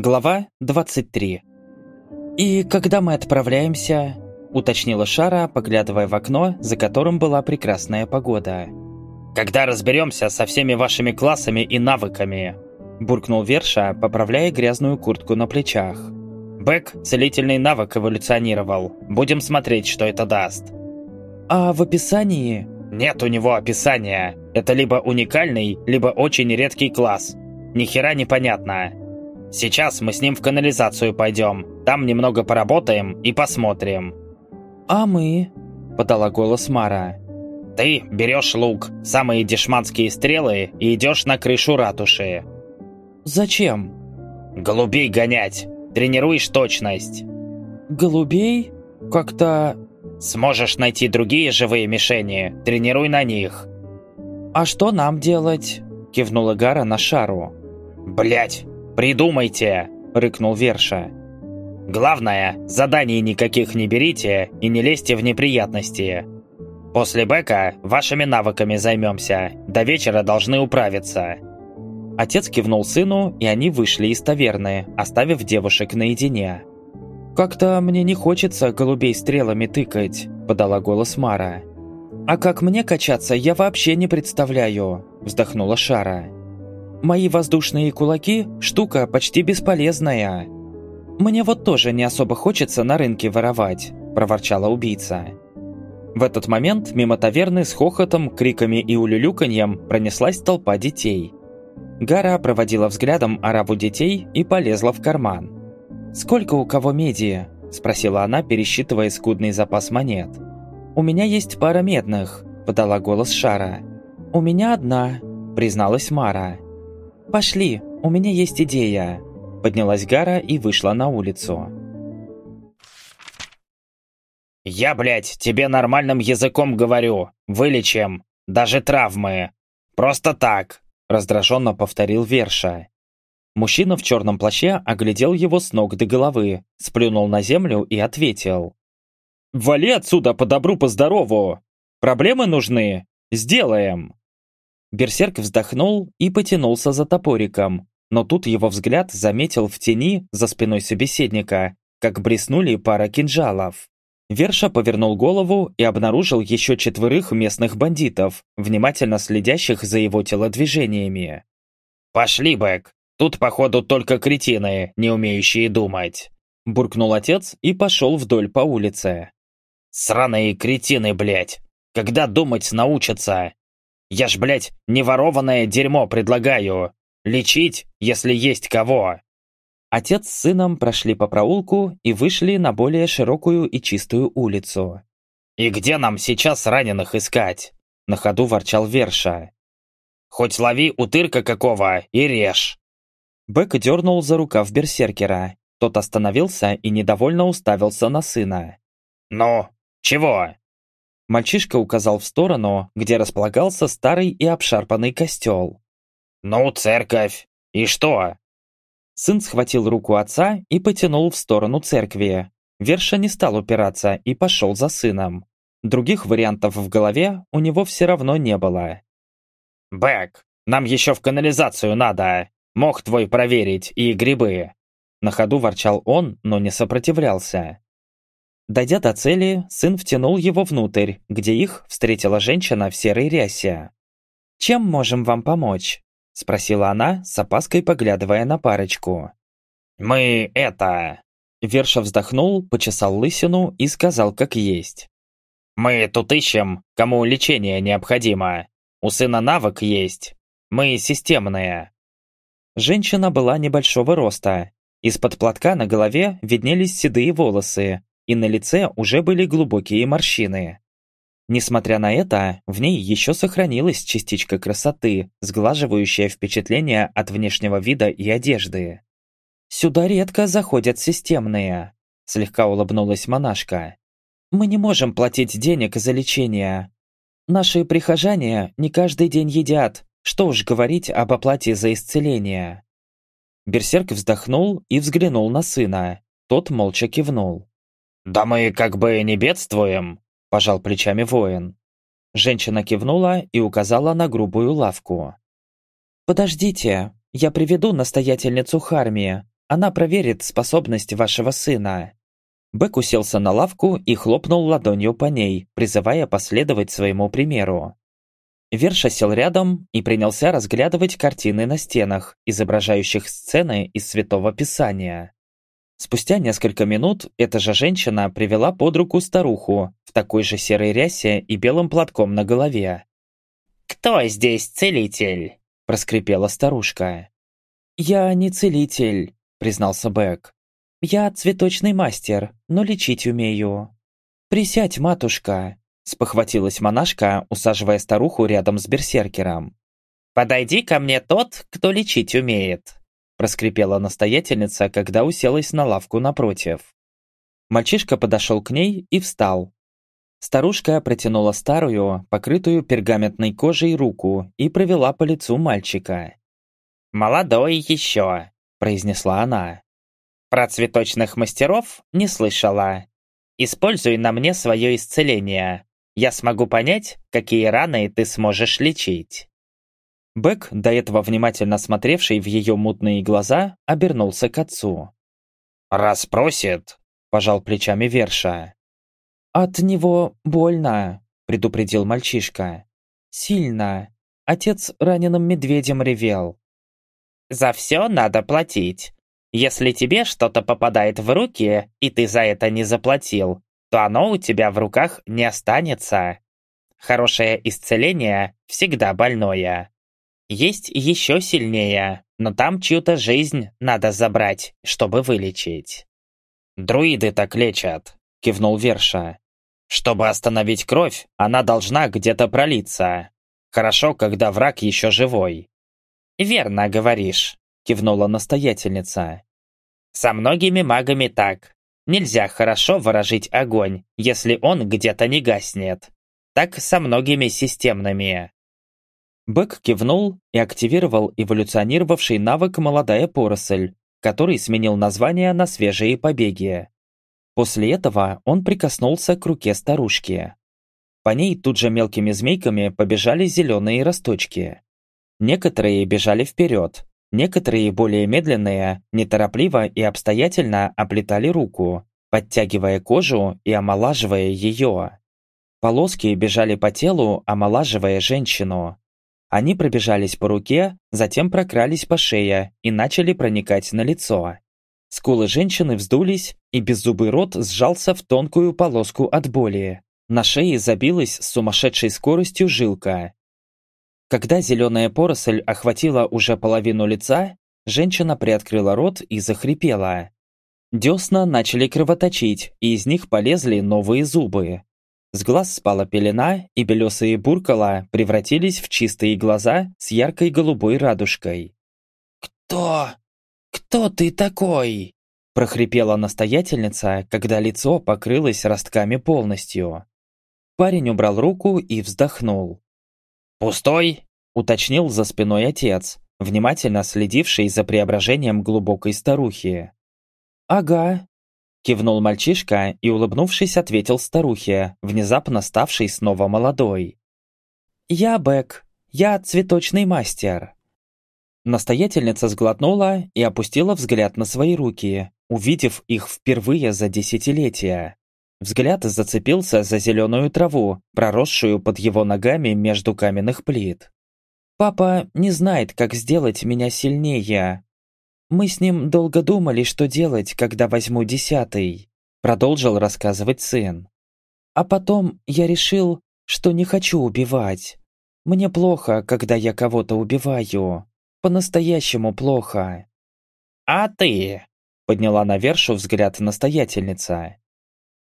Глава 23 «И когда мы отправляемся?» – уточнила Шара, поглядывая в окно, за которым была прекрасная погода. «Когда разберемся со всеми вашими классами и навыками», – буркнул Верша, поправляя грязную куртку на плечах. «Бэк целительный навык эволюционировал. Будем смотреть, что это даст». «А в описании?» «Нет у него описания. Это либо уникальный, либо очень редкий класс. Ни хера непонятно. Сейчас мы с ним в канализацию пойдем. Там немного поработаем и посмотрим». «А мы?» – подала голос Мара. «Ты берешь лук, самые дешманские стрелы и идешь на крышу ратуши». «Зачем?» «Голубей гонять. Тренируешь точность». «Голубей? Как-то...» «Сможешь найти другие живые мишени. Тренируй на них». «А что нам делать?» – кивнула Гара на шару. Блять, «Придумайте!» – рыкнул Верша. «Главное, заданий никаких не берите и не лезьте в неприятности. После бэка вашими навыками займемся. До вечера должны управиться». Отец кивнул сыну, и они вышли из таверны, оставив девушек наедине. «Как-то мне не хочется голубей стрелами тыкать», – подала голос Мара. «А как мне качаться, я вообще не представляю», – вздохнула Шара. Мои воздушные кулаки – штука почти бесполезная. Мне вот тоже не особо хочется на рынке воровать, проворчала убийца. В этот момент мимо таверны с хохотом, криками и улюлюканьем пронеслась толпа детей. Гара проводила взглядом ораву детей и полезла в карман. «Сколько у кого меди?» – спросила она, пересчитывая скудный запас монет. «У меня есть пара медных», – подала голос Шара. «У меня одна», – призналась Мара. «Пошли, у меня есть идея!» Поднялась Гара и вышла на улицу. «Я, блядь, тебе нормальным языком говорю. Вылечим. Даже травмы. Просто так!» Раздраженно повторил Верша. Мужчина в черном плаще оглядел его с ног до головы, сплюнул на землю и ответил. «Вали отсюда по добру, по здорову! Проблемы нужны? Сделаем!» Берсерк вздохнул и потянулся за топориком, но тут его взгляд заметил в тени за спиной собеседника, как блеснули пара кинжалов. Верша повернул голову и обнаружил еще четверых местных бандитов, внимательно следящих за его телодвижениями. «Пошли, Бэк! Тут, походу, только кретины, не умеющие думать!» Буркнул отец и пошел вдоль по улице. «Сраные кретины, блядь! Когда думать научатся? Я ж, блядь, не ворованное дерьмо предлагаю. Лечить, если есть кого. Отец с сыном прошли по проулку и вышли на более широкую и чистую улицу. «И где нам сейчас раненых искать?» На ходу ворчал Верша. «Хоть лови утырка какого и режь!» Бэк дернул за рукав берсеркера. Тот остановился и недовольно уставился на сына. «Ну, чего?» Мальчишка указал в сторону, где располагался старый и обшарпанный костел. «Ну, церковь. И что?» Сын схватил руку отца и потянул в сторону церкви. Верша не стал упираться и пошел за сыном. Других вариантов в голове у него все равно не было. «Бэк, нам еще в канализацию надо. Мог твой проверить и грибы». На ходу ворчал он, но не сопротивлялся. Дойдя до цели, сын втянул его внутрь, где их встретила женщина в серой рясе. «Чем можем вам помочь?» – спросила она, с опаской поглядывая на парочку. «Мы это...» Верша вздохнул, почесал лысину и сказал, как есть. «Мы тут ищем, кому лечение необходимо. У сына навык есть. Мы системные». Женщина была небольшого роста. Из-под платка на голове виднелись седые волосы, и на лице уже были глубокие морщины. Несмотря на это, в ней еще сохранилась частичка красоты, сглаживающая впечатление от внешнего вида и одежды. «Сюда редко заходят системные», – слегка улыбнулась монашка. «Мы не можем платить денег за лечение. Наши прихожане не каждый день едят, что уж говорить об оплате за исцеление». Берсерк вздохнул и взглянул на сына. Тот молча кивнул. «Да мы как бы не бедствуем», – пожал плечами воин. Женщина кивнула и указала на грубую лавку. «Подождите, я приведу настоятельницу Харми. Она проверит способность вашего сына». Бэк уселся на лавку и хлопнул ладонью по ней, призывая последовать своему примеру. Верша сел рядом и принялся разглядывать картины на стенах, изображающих сцены из Святого Писания. Спустя несколько минут эта же женщина привела под руку старуху в такой же серой рясе и белым платком на голове. «Кто здесь целитель?» – проскрипела старушка. «Я не целитель», – признался Бэк. «Я цветочный мастер, но лечить умею». «Присядь, матушка», – спохватилась монашка, усаживая старуху рядом с берсеркером. «Подойди ко мне тот, кто лечить умеет», проскрипела настоятельница, когда уселась на лавку напротив. Мальчишка подошел к ней и встал. Старушка протянула старую, покрытую пергаментной кожей руку и провела по лицу мальчика. «Молодой еще», – произнесла она. «Про цветочных мастеров не слышала. Используй на мне свое исцеление. Я смогу понять, какие раны ты сможешь лечить». Бэк, до этого внимательно смотревший в ее мутные глаза, обернулся к отцу. «Раз просит», – пожал плечами Верша. «От него больно», – предупредил мальчишка. «Сильно. Отец раненым медведем ревел». «За все надо платить. Если тебе что-то попадает в руки, и ты за это не заплатил, то оно у тебя в руках не останется. Хорошее исцеление всегда больное. Есть еще сильнее, но там чью-то жизнь надо забрать, чтобы вылечить. «Друиды так лечат», — кивнул Верша. «Чтобы остановить кровь, она должна где-то пролиться. Хорошо, когда враг еще живой». «Верно говоришь», — кивнула настоятельница. «Со многими магами так. Нельзя хорошо выражить огонь, если он где-то не гаснет. Так со многими системными. Бэк кивнул и активировал эволюционировавший навык «Молодая поросль», который сменил название на «Свежие побеги». После этого он прикоснулся к руке старушки. По ней тут же мелкими змейками побежали зеленые росточки. Некоторые бежали вперед, некоторые более медленные, неторопливо и обстоятельно оплетали руку, подтягивая кожу и омолаживая ее. Полоски бежали по телу, омолаживая женщину. Они пробежались по руке, затем прокрались по шее и начали проникать на лицо. Скулы женщины вздулись, и беззубый рот сжался в тонкую полоску от боли. На шее забилась с сумасшедшей скоростью жилка. Когда зеленая поросль охватила уже половину лица, женщина приоткрыла рот и захрипела. Десна начали кровоточить, и из них полезли новые зубы. С глаз спала пелена, и белесые буркала превратились в чистые глаза с яркой голубой радужкой. «Кто? Кто ты такой?» прохрипела настоятельница, когда лицо покрылось ростками полностью. Парень убрал руку и вздохнул. «Пустой?» – уточнил за спиной отец, внимательно следивший за преображением глубокой старухи. «Ага», Кивнул мальчишка и, улыбнувшись, ответил старухе, внезапно ставшей снова молодой. «Я Бэк. Я цветочный мастер». Настоятельница сглотнула и опустила взгляд на свои руки, увидев их впервые за десятилетия. Взгляд зацепился за зеленую траву, проросшую под его ногами между каменных плит. «Папа не знает, как сделать меня сильнее, «Мы с ним долго думали, что делать, когда возьму десятый», продолжил рассказывать сын. «А потом я решил, что не хочу убивать. Мне плохо, когда я кого-то убиваю. По-настоящему плохо». «А ты?» — подняла на вершу взгляд настоятельница.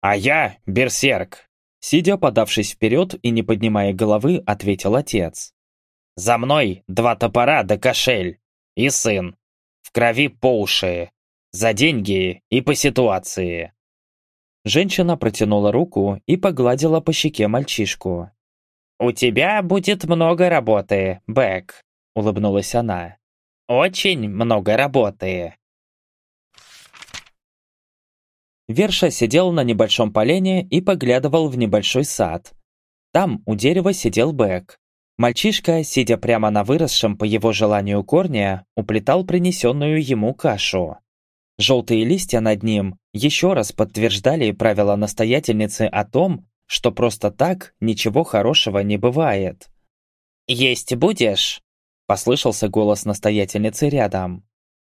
«А я берсерк», — сидя подавшись вперед и не поднимая головы, ответил отец. «За мной два топора да кошель. И сын крови по уши. За деньги и по ситуации. Женщина протянула руку и погладила по щеке мальчишку. «У тебя будет много работы, Бэк», — улыбнулась она. «Очень много работы». Верша сидел на небольшом полене и поглядывал в небольшой сад. Там у дерева сидел Бэк. Мальчишка, сидя прямо на выросшем по его желанию корне, уплетал принесенную ему кашу. Желтые листья над ним еще раз подтверждали правила настоятельницы о том, что просто так ничего хорошего не бывает. «Есть будешь?» – послышался голос настоятельницы рядом.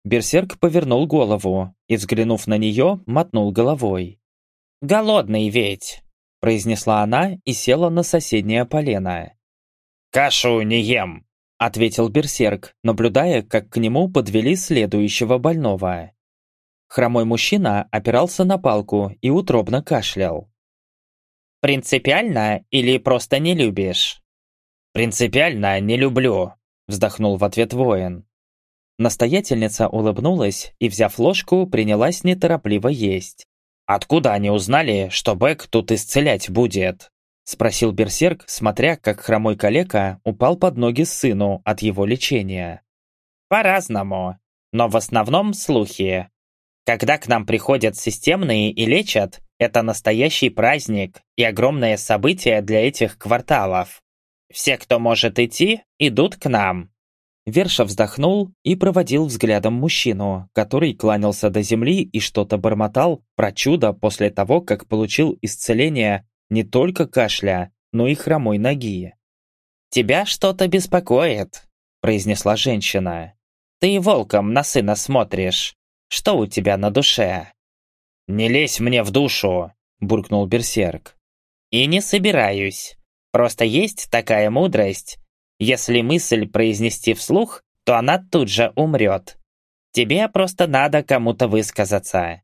Берсерк повернул голову и, взглянув на нее, мотнул головой. «Голодный ведь!» – произнесла она и села на соседнее полено. «Кашу не ем!» – ответил Берсерк, наблюдая, как к нему подвели следующего больного. Хромой мужчина опирался на палку и утробно кашлял. «Принципиально или просто не любишь?» «Принципиально не люблю», – вздохнул в ответ воин. Настоятельница улыбнулась и, взяв ложку, принялась неторопливо есть. «Откуда они узнали, что Бэк тут исцелять будет?» – спросил Берсерк, смотря, как хромой калека упал под ноги сыну от его лечения. «По-разному, но в основном слухи. Когда к нам приходят системные и лечат, это настоящий праздник и огромное событие для этих кварталов. Все, кто может идти, идут к нам». Верша вздохнул и проводил взглядом мужчину, который кланялся до земли и что-то бормотал про чудо после того, как получил исцеление не только кашля, но и хромой ноги. «Тебя что-то беспокоит», – произнесла женщина. «Ты волком на сына смотришь. Что у тебя на душе?» «Не лезь мне в душу!» – буркнул Берсерк. «И не собираюсь. Просто есть такая мудрость. Если мысль произнести вслух, то она тут же умрет. Тебе просто надо кому-то высказаться».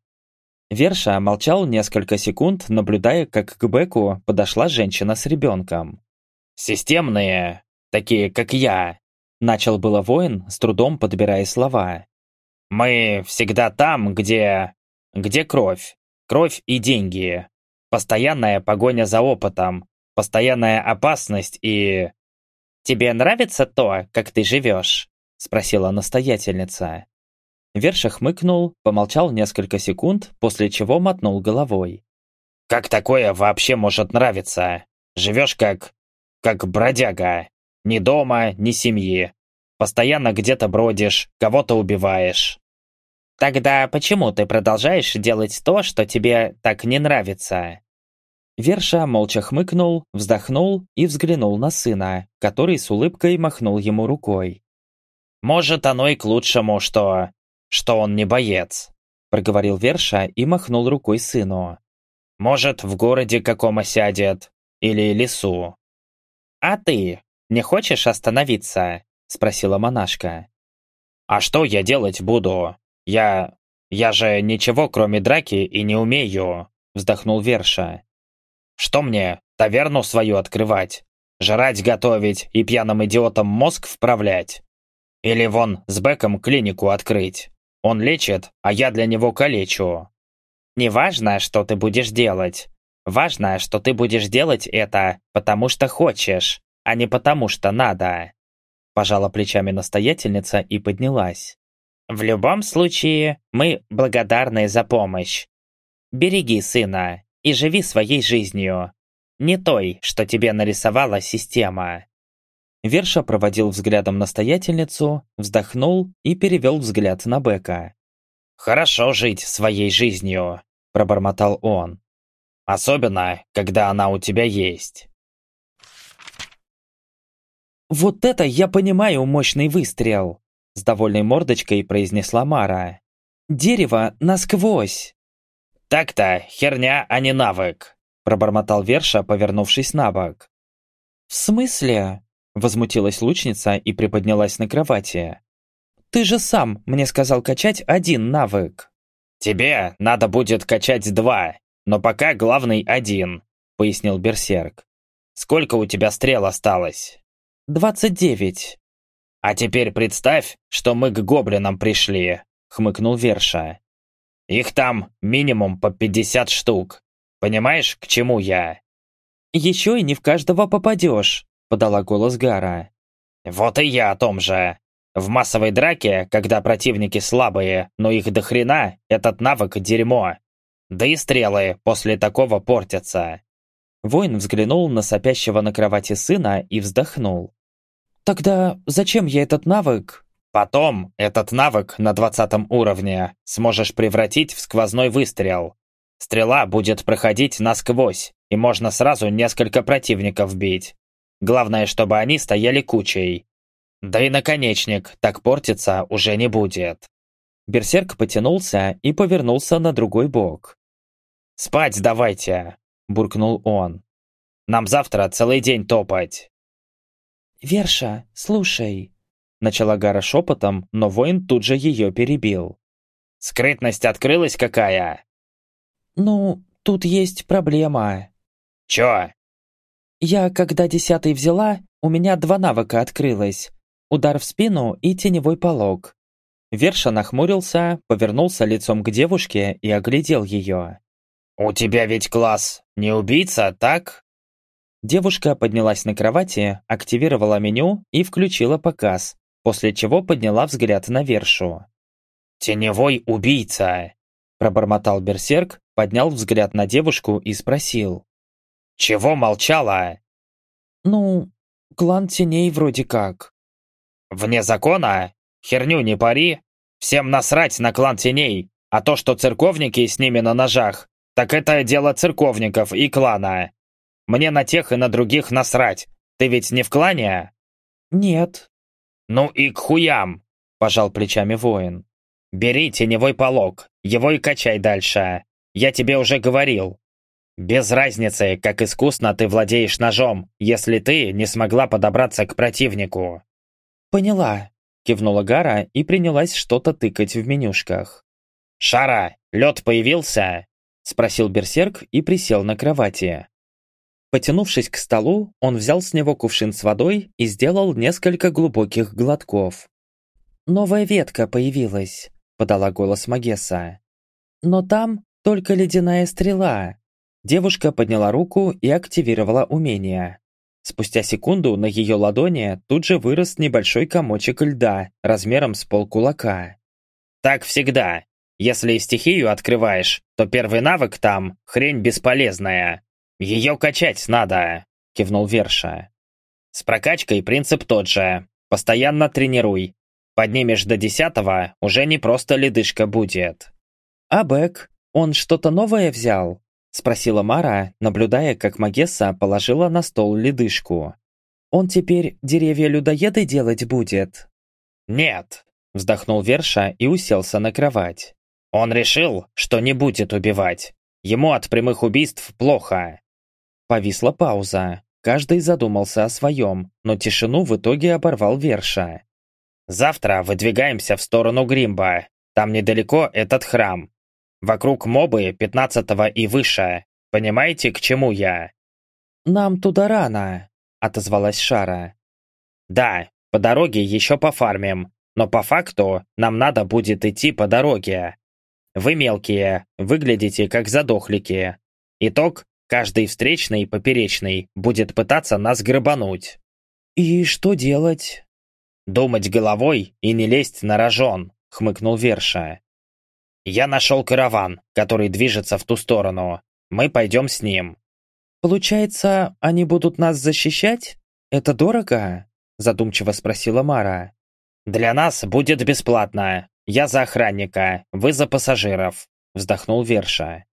Верша молчал несколько секунд, наблюдая, как к Беку подошла женщина с ребенком. «Системные, такие как я», – начал было воин, с трудом подбирая слова. Мы всегда там, где... где кровь. Кровь и деньги. Постоянная погоня за опытом. Постоянная опасность и... «Тебе нравится то, как ты живешь?» – спросила настоятельница. Верша хмыкнул, помолчал несколько секунд, после чего мотнул головой. «Как такое вообще может нравиться? Живешь как... как бродяга. Ни дома, ни семьи. Постоянно где-то бродишь, кого-то убиваешь. Тогда почему ты продолжаешь делать то, что тебе так не нравится?» Верша молча хмыкнул, вздохнул и взглянул на сына, который с улыбкой махнул ему рукой. «Может, оно и к лучшему, что... что он не боец», проговорил Верша и махнул рукой сыну. «Может, в городе каком осядет, или лесу». «А ты не хочешь остановиться?» спросила монашка. «А что я делать буду? «Я... я же ничего, кроме драки, и не умею», — вздохнул Верша. «Что мне, таверну свою открывать? Жрать готовить и пьяным идиотам мозг вправлять? Или вон с Беком клинику открыть? Он лечит, а я для него калечу». «Не важно, что ты будешь делать. Важно, что ты будешь делать это, потому что хочешь, а не потому что надо». Пожала плечами настоятельница и поднялась. В любом случае, мы благодарны за помощь. Береги сына и живи своей жизнью. Не той, что тебе нарисовала система. Верша проводил взглядом настоятельницу, вздохнул и перевел взгляд на Бека. «Хорошо жить своей жизнью», – пробормотал он. «Особенно, когда она у тебя есть». «Вот это я понимаю мощный выстрел!» С довольной мордочкой произнесла Мара. «Дерево насквозь!» «Так-то, херня, а не навык!» Пробормотал Верша, повернувшись на бок. «В смысле?» Возмутилась лучница и приподнялась на кровати. «Ты же сам мне сказал качать один навык!» «Тебе надо будет качать два, но пока главный один», пояснил Берсерк. «Сколько у тебя стрел осталось?» «Двадцать девять». «А теперь представь, что мы к гоблинам пришли», — хмыкнул Верша. «Их там минимум по пятьдесят штук. Понимаешь, к чему я?» «Еще и не в каждого попадешь», — подала голос Гара. «Вот и я о том же. В массовой драке, когда противники слабые, но их до хрена, этот навык — дерьмо. Да и стрелы после такого портятся». Воин взглянул на сопящего на кровати сына и вздохнул. «Тогда зачем я этот навык?» Потом этот навык на двадцатом уровне сможешь превратить в сквозной выстрел. Стрела будет проходить насквозь, и можно сразу несколько противников бить. Главное, чтобы они стояли кучей. Да и наконечник так портиться уже не будет. Берсерк потянулся и повернулся на другой бок. «Спать давайте!» – буркнул он. «Нам завтра целый день топать!» «Верша, слушай!» Начала Гара шепотом, но воин тут же ее перебил. «Скрытность открылась какая?» «Ну, тут есть проблема». «Чё?» «Я, когда десятый взяла, у меня два навыка открылось. Удар в спину и теневой полог». Верша нахмурился, повернулся лицом к девушке и оглядел ее. «У тебя ведь класс не убийца, так?» Девушка поднялась на кровати, активировала меню и включила показ, после чего подняла взгляд на Вершу. «Теневой убийца!» Пробормотал берсерк, поднял взгляд на девушку и спросил. «Чего молчала?» «Ну, клан теней вроде как». «Вне закона? Херню не пари. Всем насрать на клан теней, а то, что церковники с ними на ножах, так это дело церковников и клана. Мне на тех и на других насрать. Ты ведь не в клане?» «Нет», «Ну и к хуям!» – пожал плечами воин. «Бери теневой полог, его и качай дальше. Я тебе уже говорил. Без разницы, как искусно ты владеешь ножом, если ты не смогла подобраться к противнику». «Поняла», – кивнула Гара и принялась что-то тыкать в менюшках. «Шара, лед появился?» – спросил берсерк и присел на кровати. Потянувшись к столу, он взял с него кувшин с водой и сделал несколько глубоких глотков. «Новая ветка появилась», — подала голос Магесса. «Но там только ледяная стрела». Девушка подняла руку и активировала умение. Спустя секунду на ее ладони тут же вырос небольшой комочек льда размером с полкулака. «Так всегда. Если стихию открываешь, то первый навык там – хрень бесполезная. «Ее качать надо», — кивнул Верша. «С прокачкой принцип тот же. Постоянно тренируй. Поднимешь до десятого, уже не просто ледышка будет». «А Бэк, он что-то новое взял?» — спросила Мара, наблюдая, как Магесса положила на стол ледышку. «Он теперь деревья-людоеды делать будет?» «Нет», — вздохнул Верша и уселся на кровать. «Он решил, что не будет убивать. Ему от прямых убийств плохо. Повисла пауза. Каждый задумался о своем, но тишину в итоге оборвал Верша. «Завтра выдвигаемся в сторону Гримба. Там недалеко этот храм. Вокруг мобы пятнадцатого и выше. Понимаете, к чему я?» «Нам туда рано», — отозвалась Шара. «Да, по дороге еще пофармим, но по факту нам надо будет идти по дороге. Вы мелкие, выглядите как задохлики. Итог Каждый встречный поперечный будет пытаться нас грабануть. «И что делать?» «Думать головой и не лезть на рожон», — хмыкнул Верша. «Я нашел караван, который движется в ту сторону. Мы пойдем с ним». «Получается, они будут нас защищать? Это дорого?» — задумчиво спросила Мара. «Для нас будет бесплатно. Я за охранника, вы за пассажиров», — вздохнул Верша.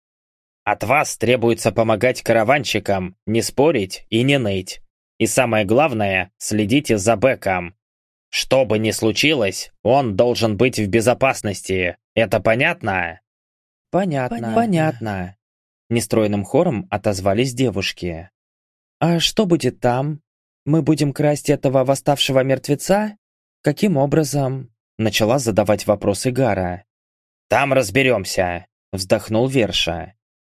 От вас требуется помогать караванщикам, не спорить и не ныть. И самое главное, следите за Беком. Что бы ни случилось, он должен быть в безопасности. Это понятно? Понятно. Понятно. Нестройным хором отозвались девушки. А что будет там? Мы будем красть этого восставшего мертвеца? Каким образом? Начала задавать вопросы Гара. Там разберемся, вздохнул Верша.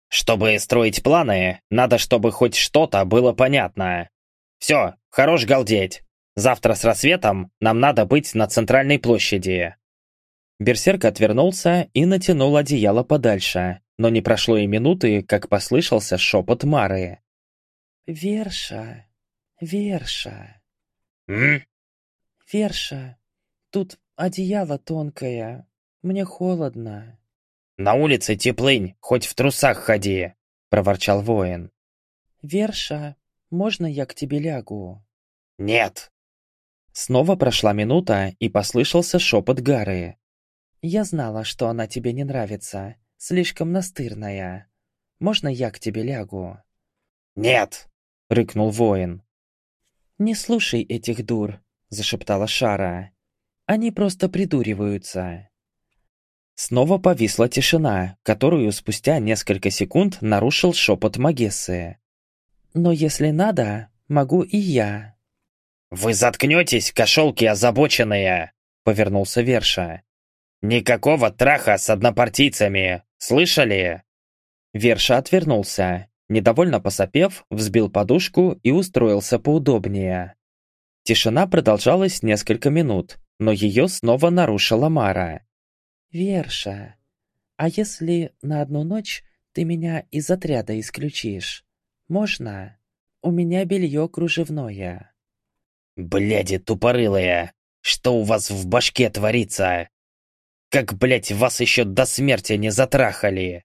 Чтобы строить планы, надо, чтобы хоть что-то было понятно. Все, хорош галдеть. Завтра с рассветом нам надо быть на центральной площади. Берсерк отвернулся и натянул одеяло подальше, но не прошло и минуты, как послышался шепот Мары. «Верша, Верша». «М?» «Верша, тут одеяло тонкое, мне холодно». «На улице теплынь, хоть в трусах ходи!» – проворчал воин. «Верша, можно я к тебе лягу?» «Нет!» Снова прошла минута, и послышался шепот Гары. «Я знала, что она тебе не нравится. Слишком настырная. Можно я к тебе лягу?» «Нет!» — рыкнул воин. «Не слушай этих дур», — зашептала Шара. «Они просто придуриваются». Снова повисла тишина, которую спустя несколько секунд нарушил шепот Магессы. «Но если надо, могу и я». «Вы заткнетесь, кошелки озабоченные!» — повернулся Верша. «Никакого траха с однопартийцами! Слышали?» Верша отвернулся, недовольно посопев, взбил подушку и устроился поудобнее. Тишина продолжалась несколько минут, но ее снова нарушила Мара. «Верша, а если на одну ночь ты меня из отряда исключишь? Можно? У меня белье кружевное». «Бляди тупорылые! Что у вас в башке творится? Как, блядь, вас еще до смерти не затрахали?»